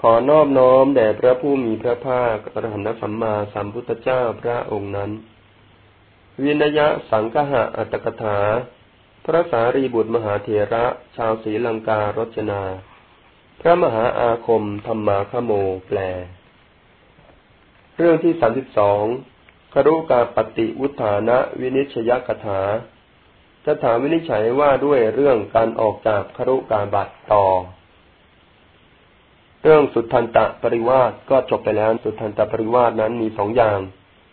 ขอนอบน้อมแด่พระผู้มีพระภาคอรหันตสัมมาสัมพุทธเจ้าพระองค์นั้น วินยะสังคหะอัตถกถา พระสารีบุตรมหาเถระชาวศรีลังการจนา พระมหาอาคมธรรมาคโมแปล เรื่องที่สามสิบสองครุกาปฏิวุฒานะวินิชยกถาจะถามวินิจฉัยว่าด้วยเรื่องการออกจากครุกาบัตต่อ เรื่องสุทันตะปริวาสก็จบไปแล้ว สุทันตะปริวาสนั้นมีสองอย่าง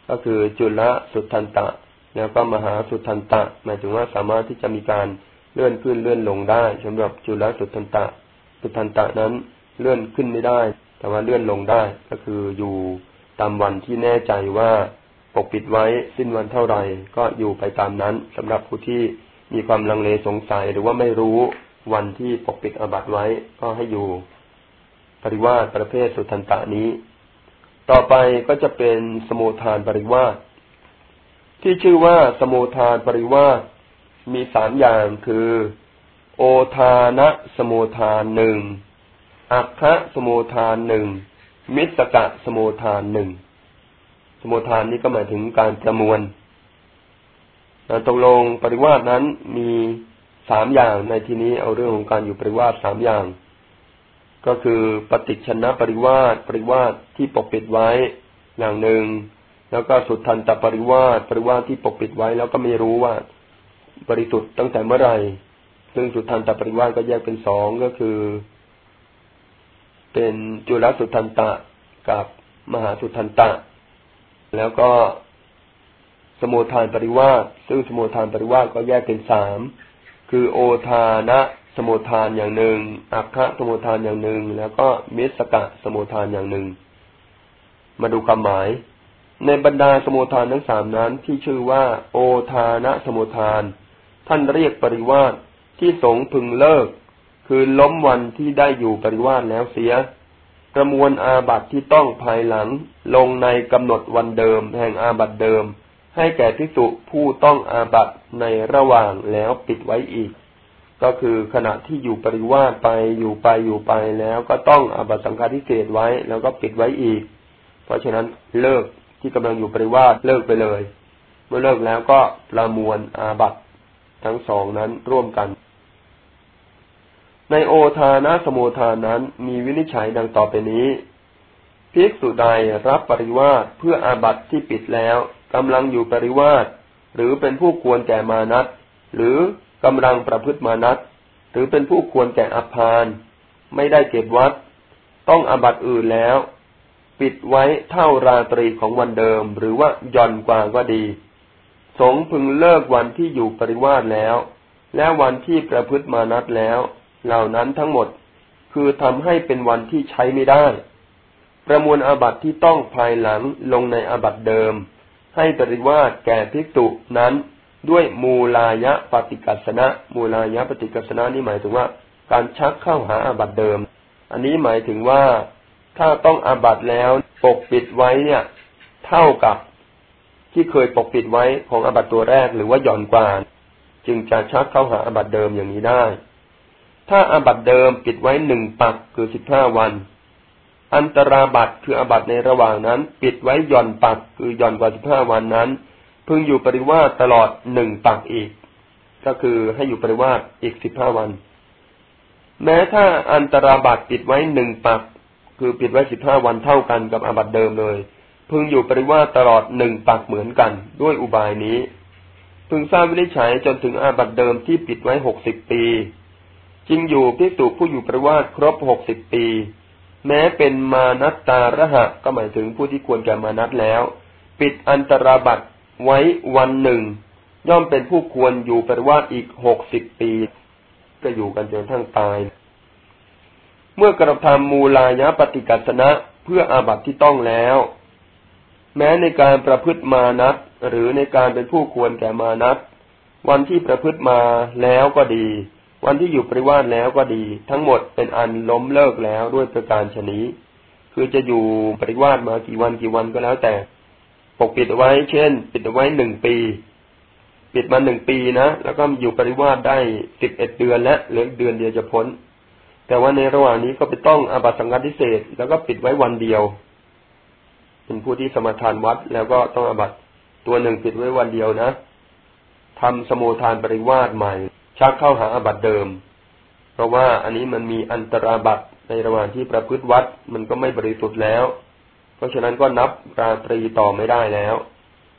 ก็คือจุลสุทันตะ แล้วก็มหาสุทันตะ หมายถึงว่าสามารถที่จะมีการเลื่อนขึ้นเลื่อนลงได้สำหรับจุลสุทันตะ สุทันตะนั้นเลื่อนขึ้นไม่ได้ แต่ว่าเลื่อนลงได้ ก็คืออยู่ตามวันที่แน่ใจว่าปกปิดไว้สิ้นวันเท่าไหร่ ก็อยู่ไปตามนั้นสำหรับผู้ที่มีความลังเลสงสัยหรือว่าไม่รู้วันที่ปกปิดอบัตไว้ก็ให้อยู่ ปริวาสประเภทสุทันตะนี้ ต่อไปก็จะเป็นสมุทานปริวาสที่ชื่อว่าสมุทานปริวาสมีสามอย่างคือ โอทานะสมุทานหนึ่งอัคคะสมุทานหนึ่งมิสกะสมุทานหนึ่งสมุทานนี้ก็หมายถึงการประมวลตกลงปริวาสนั้นมีสามอย่างในที่นี้เอาเรื่องของการอยู่ปริวาสสามอย่าง ก็คือปฏิชนะปริวาสปริวาสที่ปกปิดไว้อย่างหนึ่ง แล้วก็สุดทันตปริวาสปริวาสที่ปกปิดไว้ แล้วก็ไม่รู้ว่าบริสุทธิ์ตั้งแต่เมื่อไหร่ซึ่งสุดทันตปริวาสก็แยกเป็นสองก็คือ เป็นจุลสุทันตะกับมหาสุทันตะ แล้วก็สมุทานปริวาสซึ่งสมุทานปริวาสก็แยกเป็นสามคือโอทานะ สมุทานอย่างหนึ่ง อัคคะสมุทานอย่างหนึ่ง แล้วก็มิสกะสมุทานอย่างหนึ่ง มาดูความหมาย ในบรรดาสมุทานทั้งสามนั้นที่ชื่อว่า โอทานะสมุทาน ท่านเรียกปริวาสที่สงพึงเลิก คือล้มวันที่ได้อยู่ปริวาสแล้วเสีย ประมวลอาบัติที่ต้องภายหลัง ลงในกำหนดวันเดิม แห่งอาบัติเดิม ให้แก่พิสุผู้ต้องอาบัติในระหว่างแล้วปิดไว้อีก ก็คือขณะที่อยู่ปริวาสไปอยู่ไปอยู่ไปแล้วก็ต้องอาบัตสังฆาทิเศษไว้ แล้วก็ปิดไว้อีก เพราะฉะนั้นเลิกที่กำลังอยู่ปริวาสเลิกไปเลย เมื่อเลิกแล้วก็ประมวลอาบัตทั้งสองนั้นร่วมกัน ในโอทานะสมุทานั้นมีวินิจฉัยดังต่อไปนี้ภิกษุใดรับปริวาสเพื่ออาบัตที่ปิดแล้วกำลังอยู่ปริวาสหรือเป็นผู้ควรแก่มานัตหรือ กำลังประพฤติมานัตหรือเป็นผู้ควรแก่อภาน ไม่ได้เก็บวัด ต้องอบัตอื่นแล้ว ปิดไว้เท่าราตรีของวันเดิม หรือว่าย่อนกว่าก็ดี สงพึงเลิกวันที่อยู่ปริวาสแล้ว และวันที่ประพฤติมานัตแล้ว เหล่านั้นทั้งหมดคือทำให้เป็นวันที่ใช้ไม่ได้ ประมวลอาบัติที่ต้องภายหลังลงในอาบัติเดิม ให้ปริวาสแก่ภิกษุนั้น ด้วยมูลายะปฏิกัสนะ มูลายะปฏิกัสนะนี่หมายถึงว่า การชักเข้าหาอาบัติเดิม อันนี้หมายถึงว่าถ้าต้องอาบัติแล้วปกปิดไว้เนี่ย เท่ากับที่เคยปกปิดไว้ของอาบัติตัวแรกหรือว่าหย่อนกว่าจึงจะชักเข้าหาอาบัติเดิมอย่างนี้ได้ ถ้าอาบัติเดิมปิดไว้หนึ่งปักคือสิบห้าวัน อันตราบัตคืออาบัติในระหว่างนั้น ปิดไว้หย่อนปักคือหย่อนกว่าสิบห้าวันนั้น พึงอยู่ปริวาสตลอดหนึ่งปักอีก ก็คือให้อยู่ปริวาสอีกสิบห้าวัน แม้ถ้าอันตราบัตปิดไว้หนึ่งปัก คือปิดไว้สิบห้าวันเท่ากันกับอาบัติเดิมเลย พึงอยู่ปริวาสตลอดหนึ่งปักษ์เหมือนกัน ด้วยอุบายนี้ พึงทราบวินิจฉัยจนถึงอาบัติเดิมที่ปิดไว้หกสิบปีพึงอยู่ภิกษุผู้อยู่ปริวาสครบหกสิบปี แม้เป็นมานัตตารหะก็หมายถึงผู้ที่ควรแก่มานัตแล้ว ปิดอันตราบัติ ไว้วันหนึ่ง ย่อมเป็นผู้ควรอยู่ปริวาสอีกหกสิบปี ก็อยู่กันจนทั้งตาย เมื่อกระทำมูลายะปฏิกัสนะเพื่ออาบัติที่ต้องแล้ว แม้ในการประพฤติมานัตหรือในการเป็นผู้ควรแก่มานัตวันที่ประพฤติมาแล้วก็ดี วันที่อยู่ปริวาสแล้วก็ดี ทั้งหมดเป็นอันล้มเลิกแล้วด้วยประการชนี้ คือจะอยู่ปริวาสมากี่วันกี่วันก็แล้วแต่ ปกปิดไว้ เช่น ปิดไว้หนึ่งปี ปิดมาหนึ่งปีนะแล้วก็อยู่ปริวาสได้สิบเอ็ดเดือนและเหลือเดือนเดียวจะพ้น แต่ว่าในระหว่างนี้ก็ไปต้องอาบัตสังฆทิเศษแล้วก็ปิดไว้วันเดียว เป็นผู้ที่สมทานวัด แล้วก็ต้องอาบัตตัวหนึ่งปิดไว้วันเดียวนะทำสมุทานปริวาสใหม่ ชักเข้าหาอาบัตเดิม เพราะว่าอันนี้มันมีอันตราบัตในระหว่างที่ประพฤติวัดมันก็ไม่บริสุทธิ์แล้ว เพราะฉะนั้นก็นับราตรีต่อไม่ได้แล้ว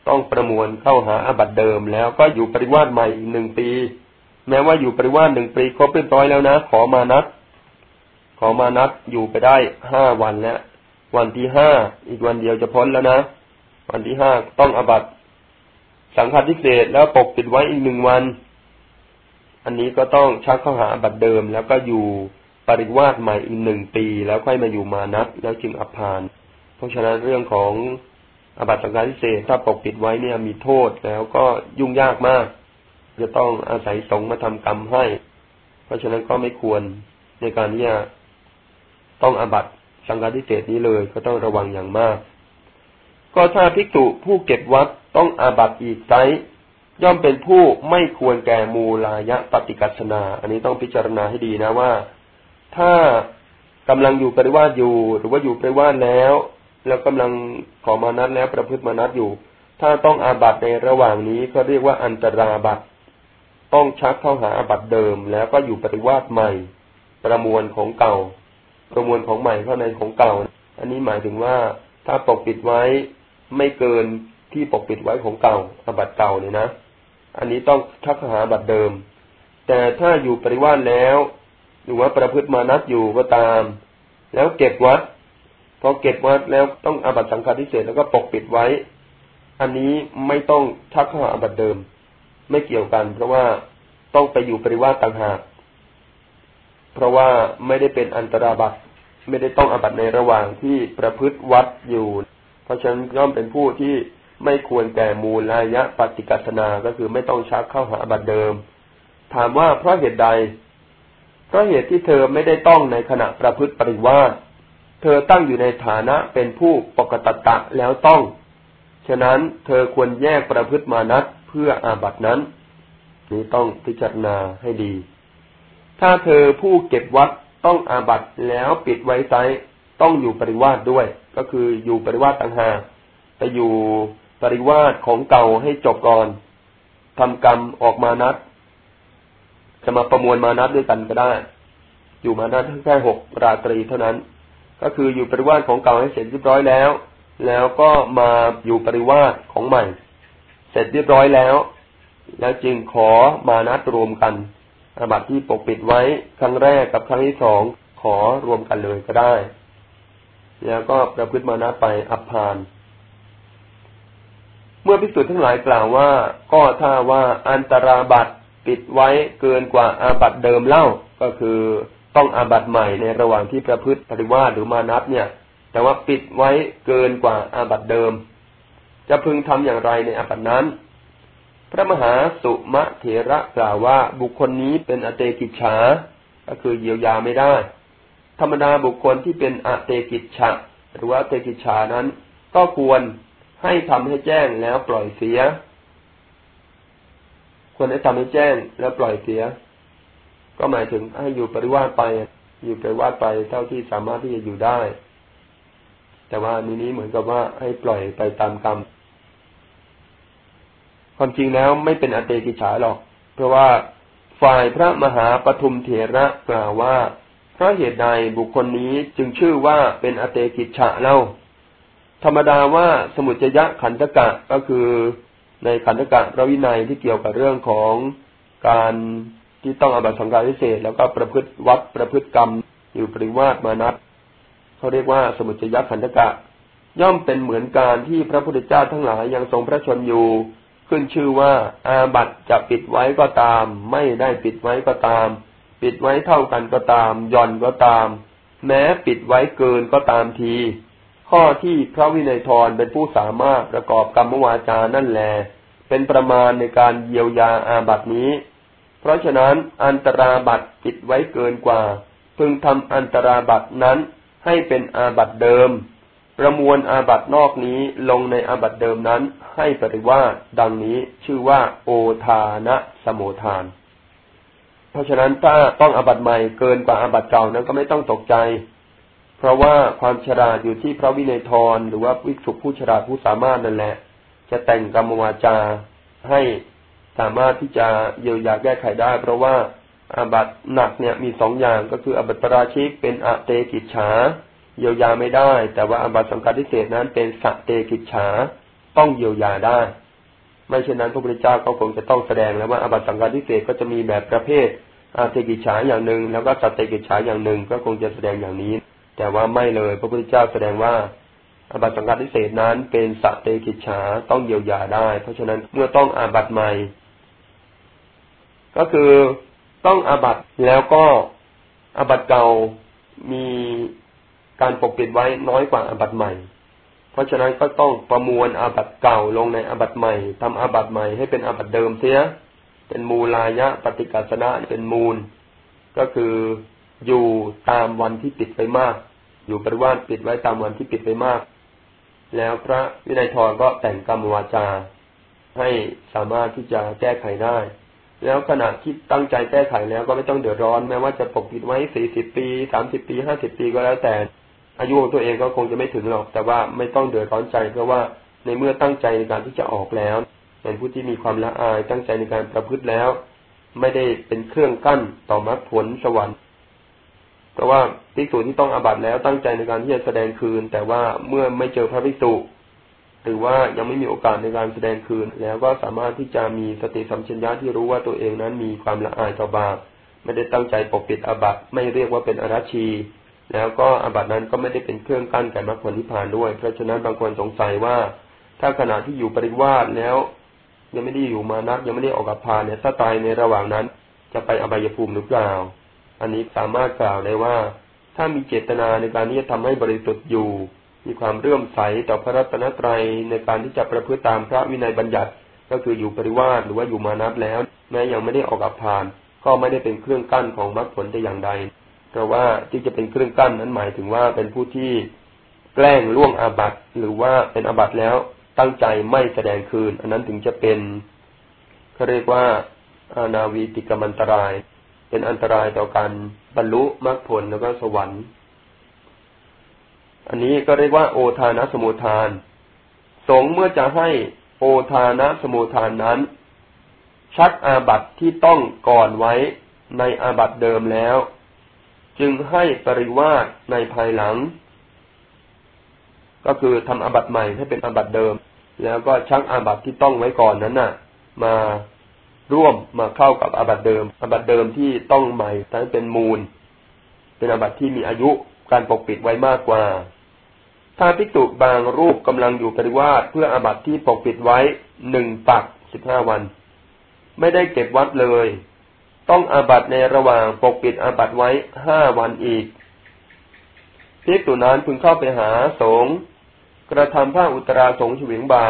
ต้องประมวลเข้าหาอาบัตเดิมแล้วก็อยู่ปริวาสใหม่อีกหนึ่งปี แม้ว่าอยู่ปริวาสหนึ่งปีครบเรียบร้อยแล้วนะ ขอมานัดขอมานัดอยู่ไปได้ห้าวันแล้ววันที่ห้าอีกวันเดียวจะพ้นแล้วนะ วันที่ห้าต้องอบัตสังฆาทิเศษแล้วปกปิดไว้อีกหนึ่งวัน อันนี้ก็ต้องชักเข้าหาอบัตเดิม แล้วก็อยู่ปริวาสใหม่อีกหนึ่งปี แล้วค่อยมาอยู่มานัดแล้วจึงอภาน เพราะฉะนั้นเรื่องของอบัตสังฆาทิเศษถ้าปกปิดไว้เนี่ยมีโทษแล้วก็ยุ่งยากมาก จะต้องอาศัยสงมาทำกรรมให้ เพราะฉะนั้นก็ไม่ควรในการที่จะต้องอบัตสังฆาทิเศษนี้เลยก็ต้องระวังอย่างมาก ก็ถ้าภิกษุผู้เก็บวัดต้องอาบัตอีกไซย่อมเป็นผู้ไม่ควรแก่มูลายะปฏิกัสนา อันนี้ต้องพิจารณาให้ดีนะว่า ถ้ากำลังอยู่ปริวาสอยู่ หรือว่าอยู่ปริวาสแล้ว แล้วกำลังขอมานัดแล้วประพฤติมานัดอยู่ ถ้าต้องอาบัตในระหว่างนี้ก็เรียกว่าอันตราบัตต้องชักเข้าหาอาบัตเดิม แล้วก็อยู่ปริวาสใหม่ ประมวลของเก่า ประมวลของใหม่เข้าในของเก่า อันนี้หมายถึงว่าถ้าปกปิดไว้ไม่เกินที่ปกปิดไว้ของเก่าอบัตเก่าเนี่ยนะ อันนี้ต้องทักหาบัตรเดิม แต่ถ้าอยู่ปริวาสแล้ว หรือว่าประพฤติมานัดอยู่ก็ตาม แล้วเก็บวัด พอเก็บวัดแล้วต้องอาบัตสังฆาทิเศษแล้วก็ปกปิดไว้ อันนี้ไม่ต้องทักหาบัตเดิม ไม่เกี่ยวกัน เพราะว่าต้องไปอยู่ปริวาสต่างหาก เพราะว่าไม่ได้เป็นอันตราบัตไม่ได้ต้องอาบัตในระหว่างที่ประพฤติวัดอยู่ เพราะฉะนั้นย่อมเป็นผู้ที่ไม่ควรแก่มูลายะปฏิกัสนา ก็คือไม่ต้องชักเข้าหาบัตเดิม ถามว่าเพราะเหตุใด เพราะเหตุที่เธอไม่ได้ต้องในขณะประพฤติปริวาส เธอตั้งอยู่ในฐานะเป็นผู้ปกตตะแล้วต้อง ฉะนั้นเธอควรแยกประพฤติมานัดเพื่ออาบัตินั้น นี้ต้องพิจารณาให้ดี ถ้าเธอผู้เก็บวัดต้องอาบัติแล้วปิดไว้ไซต้องอยู่ปริวาสด้วย ก็คืออยู่ปริวาสต่างหากไปอยู่ปริวาสของเก่าให้จบก่อนทำกรรมออกมานัดจะมาประมวลมานัดด้วยกันก็ได้ อยู่มานัดแค่หกราตรีเท่านั้น ก็คืออยู่ปริวาสของเก่าให้เสร็จเรียบร้อยแล้ว แล้วก็มาอยู่ปริวาสของใหม่ เสร็จเรียบร้อยแล้ว แล้วจึงขอมานัดรวมกันอาบัติที่ปกปิดไว้ครั้งแรกกับครั้งที่สองขอรวมกันเลยก็ได้ แล้วก็ประพฤติมานัดไปอัพาน เมื่อพิสูจน์ทั้งหลายกล่าวว่า ก็ถ้าว่าอันตราบัตปิดไว้เกินกว่าอาบัตเดิมเล่าก็คือ ต้องอาบัตใหม่ในระหว่างที่ประพฤติปริวาสหรือมานับเนี่ย แต่ว่าปิดไว้เกินกว่าอาบัตเดิม จะพึงทำอย่างไรในอาบัตนั้น พระมหาสุมะเถระกล่าวว่าบุคคลนี้เป็นอเตกิจฉา ก็คือเยียวยาไม่ได้ ธรรมดาบุคคลที่เป็นอเตกิจฉะหรือว่าเตกิจฉานั้น ก็ควรให้ทำให้แจ้งแล้วปล่อยเสียควรให้ทำให้แจ้งแล้วปล่อยเสีย ก็หมายถึงให้อยู่ปริวาสไป อยู่ปริวาสไปเท่าที่สามารถที่จะอยู่ได้ แต่ว่านี้นี้เหมือนกับว่าให้ปล่อยไปตามกรรม ความจริงแล้วไม่เป็นอเตกิจฉาหรอก เพราะว่าฝ่ายพระมหาปทุมเถระกล่าวว่าเพราะเหตุใดบุคคลนี้จึงชื่อว่าเป็นอเตกิจฉะเล่า ธรรมดาว่าสมุจยะขันธกะก็คือในขันธกะพระวินัยที่เกี่ยวกับเรื่องของการ ที่ต้องอาบัตสังฆาทิเศษแล้วก็ประพฤติวัดประพฤติกรรม อยู่ปริวาสมานัตเขาเรียกว่าสมุจยะขันธกะ ย่อมเป็นเหมือนการที่พระพุทธเจ้าทั้งหลายยังทรงพระชนอยู่ ขึ้นชื่อว่าอาบัตจะปิดไว้ก็ตาม ไม่ได้ปิดไว้ก็ตาม ปิดไว้เท่ากันก็ตามย่อนก็ตาม แม้ปิดไว้เกินก็ตามทีข้อที่พระวินัยทรเป็นผู้สามารถประกอบกรรมวาจานั่นแหลเป็นประมาณในการเยียวยาอาบัตินี้ เพราะฉะนั้นอันตราบัตปิดไว้เกินกว่า พึงทำอันตราบัตนั้นให้เป็นอาบัตเดิม ประมวลอาบัตนอกนี้ลงในอาบัตเดิมนั้น ให้ปริว่าดังนี้ชื่อว่า โอทานะสมุทาน เพราะฉะนั้นถ้าต้องอาบัตใหม่เกินกว่าอาบัตเก่านั้นก็ไม่ต้องตกใจ เพราะว่าความฉลาดอยู่ที่พระวินัยทรหรือว่าวิสุผู้ฉลาดผู้สามารถนั่นแหละ จะแต่งกรรมวาจาให้ สามารถที่จะเยียวยาแก้ไขได้ เพราะว่าอาบัตหนักเนี่ยมีสองอย่างก็คืออาบัตปราชิกเป็นอะเตกิจฉาเยียวยาไม่ได้ แต่ว่าอาบัติสังฆาทิเสสนั้นเป็นสเตกิจฉาต้องเยียวยาได้ ไม่เช่นนั้นพระพุทธเจ้าก็คงจะต้องแสดงแล้วว่าอาบัติสังฆาทิเสสก็จะมีแบบประเภทอเตกิจฉาอย่างหนึ่ง แล้วก็สเตกิจฉาอย่างหนึ่งก็คงจะแสดงอย่างนี้ แต่ว่าไม่เลย พระพุทธเจ้าแสดงว่าอาบัติสังฆาทิเสสนั้นเป็นสเตกิจฉาต้องเยียวยาได้ เพราะฉะนั้นเมื่อต้องอาบัติใหม่ ก็คือต้องอาบัตแล้วก็อาบัตเก่ามีการปกปิดไว้น้อยกว่าอาบัตใหม่ เพราะฉะนั้นก็ต้องประมวลอาบัตเก่าลงในอาบัตใหม่ทำอาบัตใหม่ให้เป็นอาบัตเดิมเสีย เป็นมูลายะปฏิกัสนะเป็นมูล ก็คืออยู่ตามวันที่ปิดไปมาก อยู่ปริวาสปิดไว้ตามวันที่ปิดไปมาก แล้วพระวินัยทรก็แต่งกรรมวาจา ให้สามารถที่จะแก้ไขได้ แล้วขณะที่ตั้งใจแก้ไขแล้วก็ไม่ต้องเดือดร้อนแม้ว่าจะปกปิดไว้สี่สิบปีสามสิบปีห้าสิบปีก็แล้วแต่ อายุของตัวเองก็คงจะไม่ถึงหรอก แต่ว่าไม่ต้องเดือดร้อนใจเพราะว่าในเมื่อตั้งใจในการที่จะออกแล้วเป็นผู้ที่มีความละอายตั้งใจในการประพฤติแล้ว ไม่ได้เป็นเครื่องกั้นต่อมรรคผลสวรรค์เพราะว่าภิกษุที่ต้องอาบัติแล้วตั้งใจในการที่จะแสดงคืน แต่ว่าเมื่อไม่เจอพระภิกษุ หรือว่ายังไม่มีโอกาสในการแสดงคืน แล้วก็สามารถที่จะมีสติสัมชัญญะที่รู้ว่าตัวเองนั้นมีความละอายต่อบาปไม่ได้ตั้งใจปกปิดอาบัตไม่เรียกว่าเป็นอรัชี แล้วก็อาบัตนั้นก็ไม่ได้เป็นเครื่องกั้นแก่มรรคผลนิพพานด้วย เพราะฉะนั้นบางคนสงสัยว่า ถ้าขณะที่อยู่ปริวาสแล้ว ยังไม่ได้อยู่มานักยังไม่ได้ออกกับพานเนี่ยถ้าตายในระหว่างนั้นจะไปอบายภูมิหรือเปล่า อันนี้สามารถกล่าวได้ว่า ถ้ามีเจตนาในการที่จะทำให้บริสุทธิ์อยู่ มีความเรื่อมใสต่อพระรัตนตรัยในการที่จะประพฤติตามพระวินัยบัญญัติ ก็คืออยู่ปริวาสหรือว่าอยู่มานับแล้ว แม้ยังไม่ได้ออกอับพาน ก็ไม่ได้เป็นเครื่องกั้นของมรรคผลแต่อย่างใดเพราะว่าที่จะเป็นเครื่องกั้นนั้นหมายถึงว่าเป็นผู้ที่แกล้งล่วงอาบัตหรือว่าเป็นอาบัตแล้วตั้งใจไม่แสดงคืน อันนั้นถึงจะเป็นเขาเรียกว่าอานาวีติกมันตราย เป็นอันตรายต่อการบรรลุมรรคผลแล้วก็สวรรค์ อันนี้ก็เรียกว่าโอทานสมุทาน สงเมื่อจะให้โอทานสมุทานนั้น ชักอาบัตที่ต้องก่อนไว้ในอาบัตเดิมแล้ว จึงให้ปริวาสในภายหลัง ก็คือทำอาบัตใหม่ให้เป็นอาบัตเดิม แล้วก็ชักอาบัตที่ต้องไว้ก่อนนั้นน่ะ มาร่วมมาเข้ากับอาบัตเดิมอาบัตเดิมที่ต้องใหม่ทั้งเป็นมูล เป็นอาบัตที่มีอายุการปกปิดไว้มากกว่า ถ้าภิกษุบางรูปกำลังอยู่ปริวาสเพื่ออาบัติที่ปกปิดไว้หนึ่งปักสิบห้าวัน ไม่ได้เก็บวัดเลย ต้องอาบัติในระหว่างปกปิดอาบัติไว้ห้าวันอีกภิกษุนั้นพึงเข้าไปหาสงฆ์กระทำผ้าอุตราสงฆ์ฉวิงบา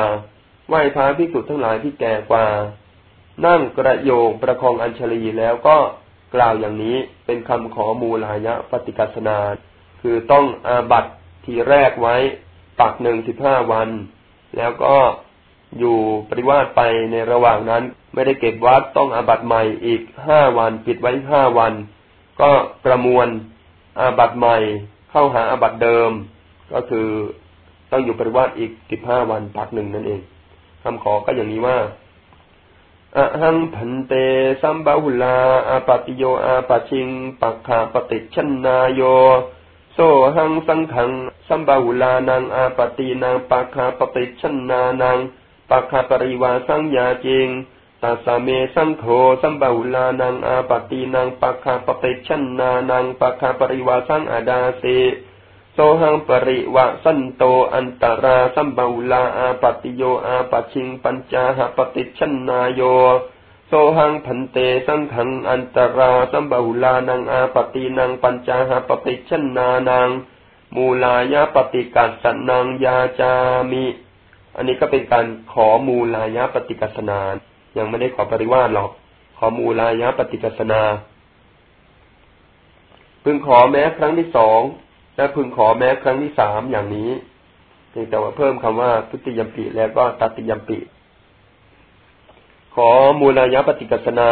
ไหว้พระภิกษุทั้งหลายที่แก่กว่า นั่งกระโยงประคองอัญชลีแล้วก็กล่าวอย่างนี้เป็นคำขอมูลายะปฏิกัสนา คือต้องอาบัติ ทีแรกไว้ปักหนึ่งสิบห้าวัน แล้วก็อยู่ปริวาสไปในระหว่างนั้น ไม่ได้เก็บวัดต้องอาบัตใหม่อีกห้าวันปิดไว้ห้าวัน ก็ประมวลอาบัตใหม่เข้าหาอาบัตเดิม ก็คือต้องอยู่ปริวาสอีกสิบห้าวันปักหนึ่งนั่นเองคำขอก็อย่างนี้ว่าอะหังพันเตสัมบาหุลาอาปติโยอาปชิง ปักขาปฏิชนาโย โซหังสังขังสัมบาหุลานังอาปตินางปาคาปฏิชนานังปาคาปริวาสังยาจิงตาสาเมสังโฆสัมบาหุลานังอาปตินางปาคาปฏิชนานังปาคาปริวาสังอาดาเสโซหังปริวะสันโตอันตราสัมบาหุลาอาปติโยอาปชิงปัญจาหปฏิชนาโย โซหังพันเตสังขังอันตราสัมบุลานังอาปตินังปัญจาหาปฏิชนานังมูลายะปฏิกัสนังยาจามิ อันนี้ก็เป็นการขอมูลายะปฏิกัสนา ยังไม่ได้ขอปริวาสหรอก ขอมูลายะปฏิกัสนา พึงขอแม้ครั้งที่สองและพึงขอแม้ครั้งที่สามอย่างนี้เพียงแต่ว่าเพิ่มคำว่าทุติยมปีแล้วก็ตัติยมปี ขอมูลายปฏิกัสนา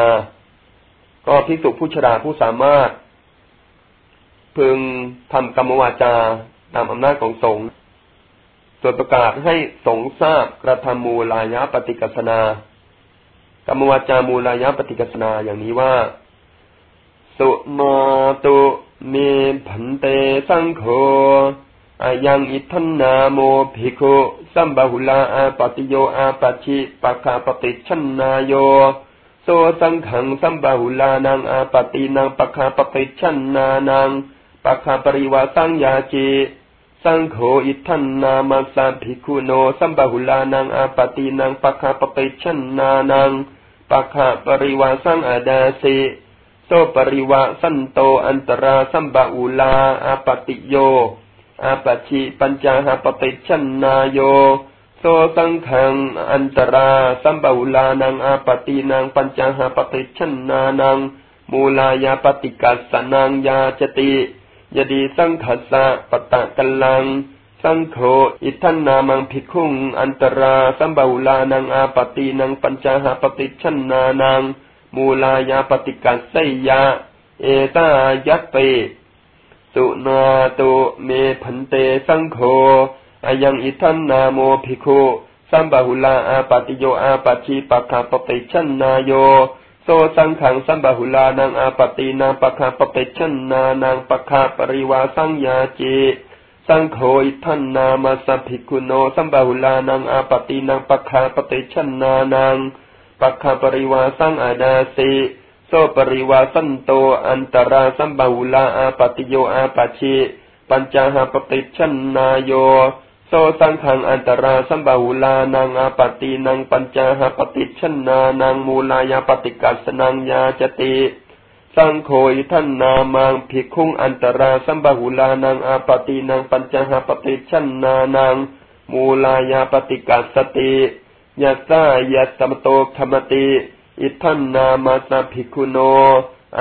ก็พิสุผู้ชราผู้สามารถ พึงทำกรรมวาจาตามอำนาจของสงฆ์ส่วนประกาศให้สงทราบกระทำมูลายปฏิกัสนากรรมวาจามูลายปฏิกัสนาอย่างนี้ว่า สุมาตุเมผันเตสังโฆ อายังอิทันนาโมภิกขุสัมบาหุลาอาปติโยอาปัชิปะคาปฏิชันนาโยโสสังขังสัมบาหุลานังอาปตินังปะคาปฏิชันนานังปะคาปริวาสังยาจีสังโฆอิทันนามาสัมภิกขุโนสัมบาหุลานังอาปตินังปะคาปฏิชันนานังปะคาปริวาสังอาดาสิโสปริวาสันโตอันตราสัมบาหุลาอาปติโย อาปัชิปัญจหาปฏิชันนายโยโซสังขังอันตราสัมบาุลานังอาปตินังปัญจหาปฏิชันนานัง มูลายาปฏิกัสสนังยาจติยดีสังขัสสะปตะกัลลัง สังโฆอิทันนามังภิกุงอันตราสัมบาุลานังอาปตินังปัญจหาปฏิชันนานัง มูลายาปฏิกัสไสยาเอตายัตเต สุนาตุเมพันเตสังโฆอายังอิทันนาโมภิกขุสัมบาหุลาอาปติโยอาปัชิปะคาปปิชันนาโยโซสังขังสัมบาหุลานังอาปตินางปะคาปปิชันนานังปะคาปริวาสังยาจีสังโฆอิทันนามาสัพพิกุโนสัมบาหุลานังอาปตินางปะคาปปิชันนานังปะคาปริวาสังอาดาสิ โซปริวาสันโต อันตราสัมบาหุลาอาปติโยอาปัชิ ปัญจหาปฏิชันนายโย โซสังขังอันตราสัมบาหุลานังอาปตินังปัญจหาปฏิชันนานังมูลายาปฏิกัสนังยาจติสังโฆอิทันนามังภิกขุงอันตราสัมบาหุลานังอาปตินังปัญจหาปฏิชันนานังมูลายาปฏิกัสติยัสสายัสมโตธรรมติ อิทันนามาสาภิกขุโน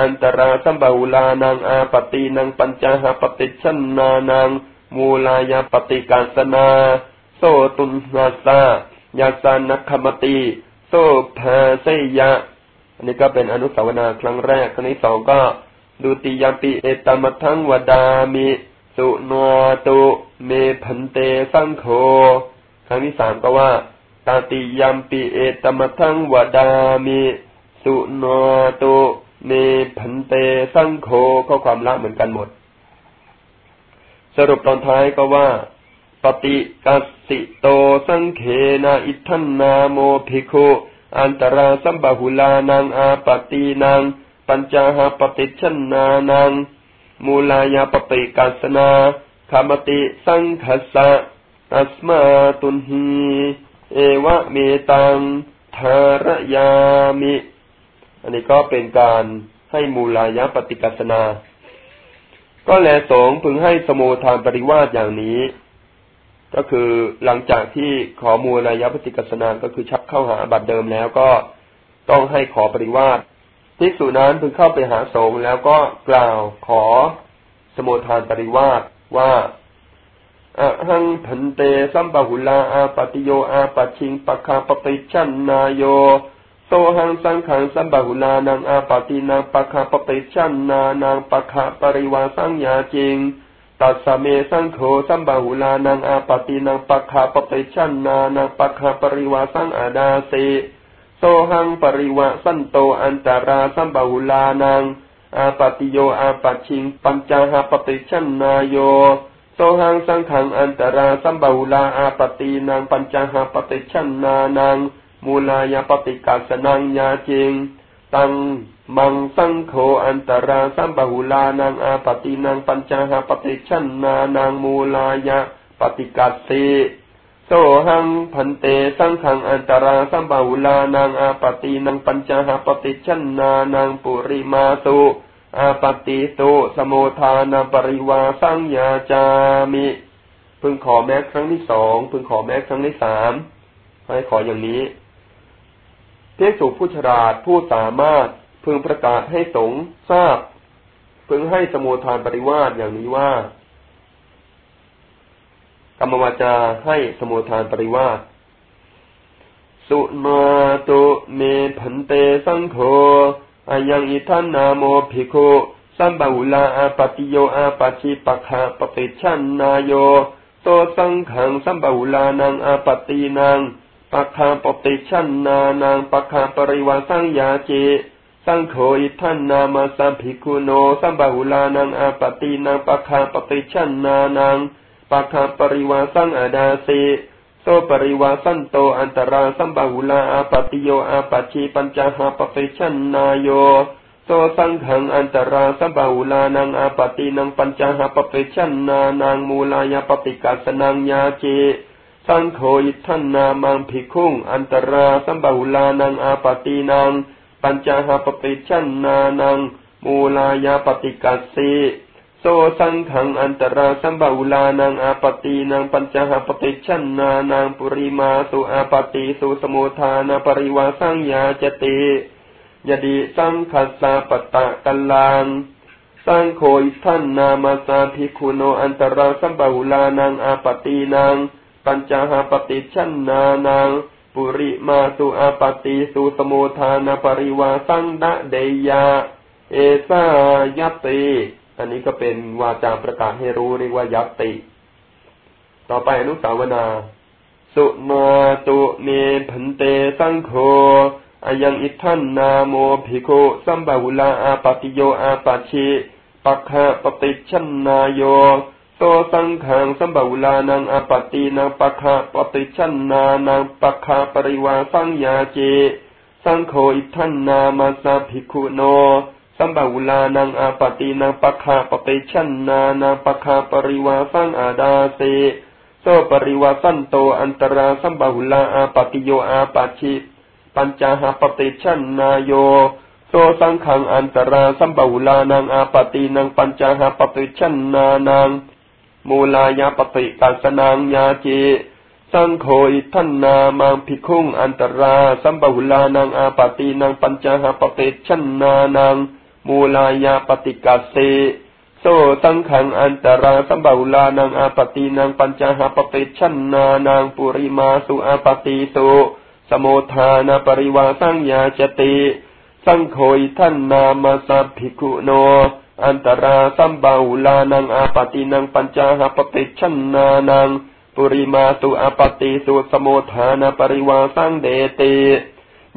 อันตราสัมบาุลานังอาปตินังปัญจหาปฏิชันนานังมูลายาปฏิกาสนา โซตุนนาสายาสานัคมติโซภาเสยะ อันนี้ก็เป็นอนุสาวนาครั้งแรก ครั้งที่สองก็ดุติยามปิเอตมทังวดามิสุนตุเมพันเตสังโฆครั้งที่สามก็ว่า ตาติยัมปิเอตมทังวดามิสุนโตเมพันเตสังโฆข้อความละเหมือนกันหมด สรุปตอนท้ายก็ว่า ปฏิกัสสิโตสังเขนาอิทันนาโมภิกขุอันตราสัมบหุลานังอาปตินังปัญจหาปฏิชนานังมูลายาปฏิกัสนาคามติสังขสะตัสมาตุนหี เอวะเมตังทารยามิ อันนี้ก็เป็นการให้มูลายะปฏิกัสนา ก็แลสงพึงให้สมุทานปริวาสอย่างนี้ ก็คือหลังจากที่ขอมูลายะปฏิกัสนา ก็คือชักเข้าหาบัตรเดิมแล้วก็ต้องให้ขอปริวาสทิสุนั้นพึงเข้าไปหาสงแล้วก็กล่าวขอสมุทานปริวาสว่า อะหังพันเต สัมปะหุลาอาปติโยอาปัชิงปะคาปปิชันนายโยโตหังสังขังสัมปะหุลานังอาปตินังปะคาปปิชันนานังปะคาปริวาสังยาจิงตัสเมสังโฆสัมบาหุลานังอาปตินังปะคาปปิชันนานังปะคาปริวาสังอาดาสิโซหังปริวะสันโตอันตาราสัมบาหุลานังอาปติโยอาปัชิงปัญจหาปปิชันนายโย โซหังสังขังอันตราสัมบาุลาอาปตินางปัญจหาปฏิชันนานังมูลายาปฏิกาสนังยาจิงตังมังสังโฆอันตราสัมบาุลานางอาปตินางปัญจหาปฏิชันนานังมูลายาปฏิกัสสีโซหังพันเตสังขังอันตราสัมบาุลานางอาปตินางปัญจหาปฏิชันนานังปุริมาสุ อาปติโตสโมทานาปริวาสังยาจามิ พึงขอแม้ครั้งที่สองพึงขอแม้ครั้งที่สามให้ขออย่างนี้เทสุผู้ฉลาดผู้สามารถพึงประกาศให้สงทราบ พึงให้สมุทานปริวาสอย่างนี้ว่ากรรมวาจาให้สมุทานปริวาสสุนาตุเมพันเตสังโฆ อายังอิทันนาโมภิกขุสัมบุลาอาปติโยอาปชิปัคาปฏิชันนายโยโตสังขังสัมบุลานังอาปตินังปัคาปฏิชันนานังปัคาปริวาสังยาเจสังโฆอิทันนามาสัมภิกุโนสัมบุลานังอาปตินังปัคาปฏิชันนานังปัคาปริวาสังอาดาเส โสปริวาสันโตอันตราสัมบาหุลาอาปติโยอาปชิปัญจหาปฏิชันนายโยโสสังขังอันตราสัมบาหุลานังอาปตินังปัญจหาปฏิชันนานังมูลายาปฏิกัสนังยาเจสังโฆอิทันนามังภิกขุงอันตราสัมบาหุลานังอาปตินังปัญจหาปฏิชันนานังมูลายาปฏิกัสสี โซสังขังอันตราสัมบุลานังอาปตินังปัญจหาปฏิชันนานังปุริมาสุอาปติสุสมุทานาปริวาสังยาจติยดีสังขัสสะปตะกัลลังสังโฆอิทันนามาสาภิคุโนอันตราสัมบุลานังอาปตินังปัญจหาปฏิชันนานังปุริมาสุอาปติสุสมุทานาปริวาสังดะเดยา เอสายติ อันนี้ก็เป็นวาจาประกาศให้รู้เรียกว่ายัตติ ต่อไปอนุสาวนา สุมาตุเมพันเตสังโฆอายังอิทันนาโมภิโคสัมบาวุลาอาปติโยอาปาชิปัคขะปฏิชันนายโยโตสังขังสัมบาวุลานังอาปตินังปัคขะปฏิชันนานังปัคขะปริวาสังยาเจ สังโฆอิทันนามาสาภิกุโน สัมบาวุลานังอาปตินังปัคขะปชันนานังปัคขะปริวาสังอาดาเสโซปริวาสันโตอันตราสัมบาวุลาอาปติโยอาปาชิปัญจหาปฏิชันนายโยโซสังขังอันตราสัมบาวลานังอาปตินังปัญจหาปฏิชันนานังมูลายาปฏิกัสนังยาเจสังโฆอิทันนามังพิคุงอันตราสัมบาวลานังอาปตินังปัญจหาปฏิชันนานัง มูลายาปฏิกัสเสโซสังขังอันตราสัมบาลานังอาปตินังปัญจหาปฏิชันนานังปุริมาสุอาปติสุสมุทานาปริวาสังยาจติสังโฆยท่านนามาสัพพิกุโนอันตราสัมบาุลานังอาปตินังปัญจหาปฏิชันนานังปุริมาสุอาปติสุสมุทานาปริวาสังเดติ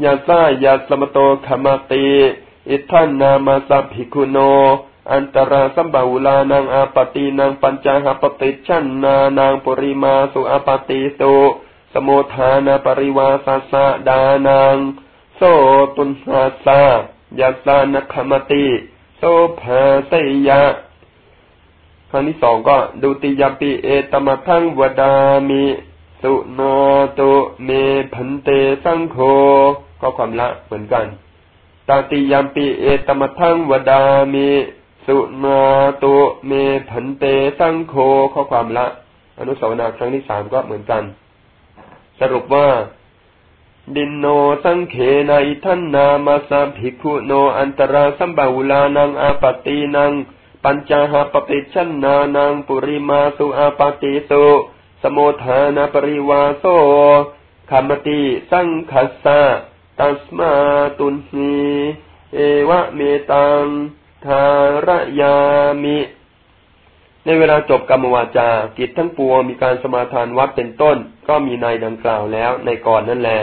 ยาซายาสมโตขมติ อิท่านนามาสัพพิกุโน อันตราสัมบาุลานังอาปตินังปัญจหปฏิชันนานังปุริมาสุอาปติสุสมุทานาปริวาสสะดานังโสตุนหาสายัสานคมติโสภาสยะครั้งที่สองก็ดุติยปิเอตมะทังวดามิสุโนตุเมพันเตสังโฆก็ความละเหมือนกัน ตาติยมปิเอตมะทังวดามิสุนาตุเมพันเตสังโฆข้อความละ อนุสาวนาครั้งที่สามก็เหมือนกัน สรุปว่า ดินโนสังเขนาอิทันนามาสาภิกขุโน อันตราสัมบาวุลานังอาปตินัง ปัญจหาปฏิชันนานังปุริมาสุอาปติสุสมุทานาปริวาโสขามติสังคัสสะ ตัสมาตุนหีเอวะเมตังทารยามิ ในเวลาจบกรรมวาจากิจทั้งปวงมีการสมาทานวัดเป็นต้น ก็มีในดังกล่าวแล้วในก่อนนั่นแหละ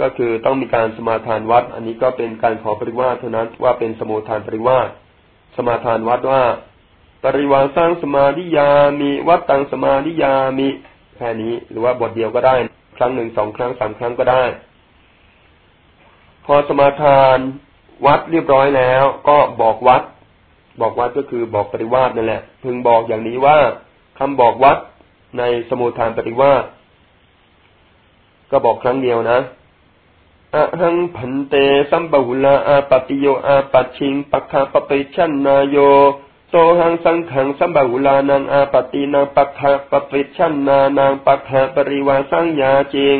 ก็คือต้องมีการสมาทานวัด อันนี้ก็เป็นการขอปริวาสเท่านั้นว่าเป็นสมุทานปริวาสสมาทานวัดว่า ปริวาสร้างสมาธิยามีวัดตังสมาธิยามีแค่นี้หรือว่าบทเดียวก็ได้ ครั้งหนึ่งสองครั้งสามครั้งก็ได้ พอสมาทานวัดเรียบร้อยแล้ว ก็บอกวัด บอกวัดก็คือบอกปริวาสนั่นแหละ พึงบอกอย่างนี้ว่าคำบอกวัดในสมุทฐานปริวาสก็บอกครั้งเดียวนะอะหังพันเตสัมบุลาอาปติโยอาปัชิงปัคาปปิชันนายโยโซหังสังขังสัมบุลานังอาปตินังปัคาปปิชันนานังปัคคาปริวาสังยาจิง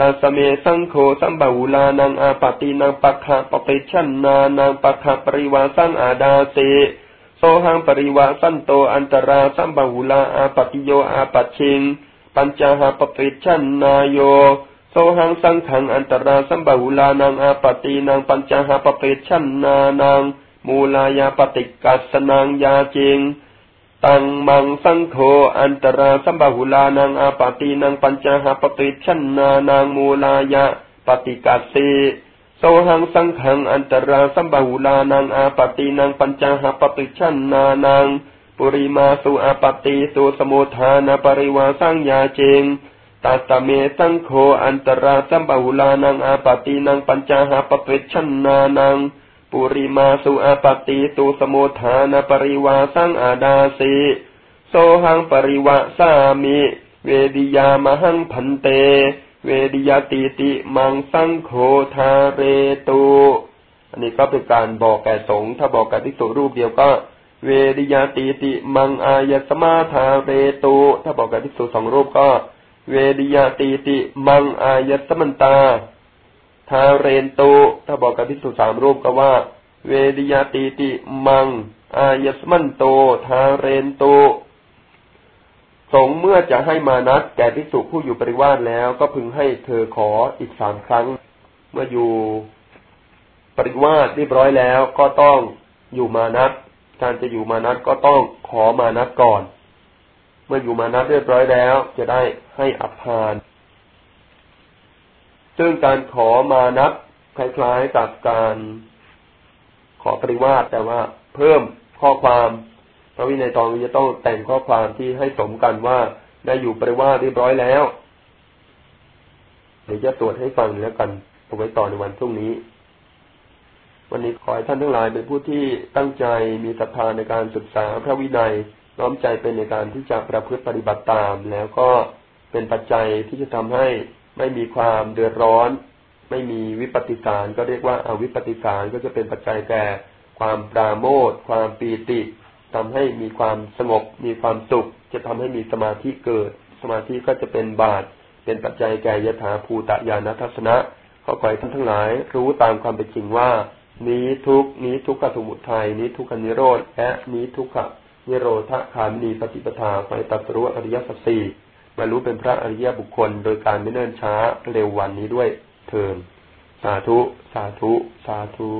ตัสเมสังโฆสัมบาวุลานังอาปตินังปัคขะปฏิชันนานังปัคขะปริวาสังอาดาเสโซหังปริวาสันโตอันตราสัมบาวุลาอาปติโยอาปัชิง ปัญจหาปฏิชันนายโยโซหังสังขังอันตราสัมบาหุลานังอาปตินังปัญจหาปเปชันนานังมูลายาปฏิกัสนังยาเจง ตังมังสังโฆอันตราสัมบาหุลานังอาปาตินังปัญจหาปเปชันนานังมูลายาปฏิกัสสีโสหังสังขังอันตราสัมบาหุลานังอาปาตินังปัญจหาปฏิชันนานังปุริมาสุอาปติสุสมุทานาปริวาสังยาเจงตัตเมสังโฆอันตราสัมบาหุลานังอาปาตินังปัญจหาปฏิชันนานัง ปุริมาสุอปติสุสมุทานปริวาสังอาดาสีโสหังปริวะสามิ เวดิยามหังพันเต เวดิยติติมังสังโฆทาเรตุอันนี้ก็เป็นการบอกแก่สงฆ์ถ้าบอกแก่ทิสุรูปเดียวก็ เวดิยติติมังอายสมาทาเรตุถ้าบอกแก่ทิสุสองรูปก็ เวดิยติติมังอายสมันตา ทาเรนตุถ้าบอกแก่ทิสุสามรูปก็ว่า เวดิยติติมัง อายสมันโต ทาเรนตุสงเมื่อจะให้มานัดแก่ภิกษุผู้อยู่ปริวาสแล้ว ก็พึงให้เธอขออีกสามครั้ง เมื่ออยู่ปริวาสเรียบร้อยแล้วก็ต้องอยู่มานัดการจะอยู่มานัดก็ต้องขอมานัดก่อน เมื่ออยู่มานัดเรียบร้อยแล้ว จะได้ให้อภาน ซึ่งการขอมานัดคล้ายๆกับการขอปริวาสแต่ว่าเพิ่มข้อความพระวินัยตองจะต้องแต่งข้อความที่ให้สมกันว่าได้อยู่ปริวาสเรียบร้อยแล้วเดี๋ยวจะตรวจให้ฟังแล้วกันเอาไว้ต่อในวันพรุ่งนี้ วันนี้ขอให้ท่านทั้งหลายเป็นผู้ที่ตั้งใจมีศรัทธาในการศึกษาพระวินัยน้อมใจเป็นในการที่จะประพฤติปฏิบัติตาม แล้วก็เป็นปัจจัยที่จะทำให้ ไม่มีความเดือดร้อน ไม่มีวิปฏิสารก็เรียกว่าอาวิปฏิสารก็จะเป็นปัจจัยแก่ความปราโมทความปีติทำให้มีความสงบ มีความสุข จะทำให้มีสมาธิเกิด สมาธิก็จะเป็นบาตเป็นปัจจัยแก่ยถาภูตญาณทัศนะขอขอให้ท่านทั้งหลาย รู้ตามความเป็นจริงว่า นี้ทุกนี้ทุกขสมุทัยนี้ทุกขนิโรธและนี้ทุกขนิโรธคามนีปฏิปทาไปตัสรู้อริยสัจสี่ บรรลุเป็นพระอริยบุคคล โดยการไม่เนิ่นช้าเร็ววันนี้ด้วยเทินสาธุ สาธุ สาธุ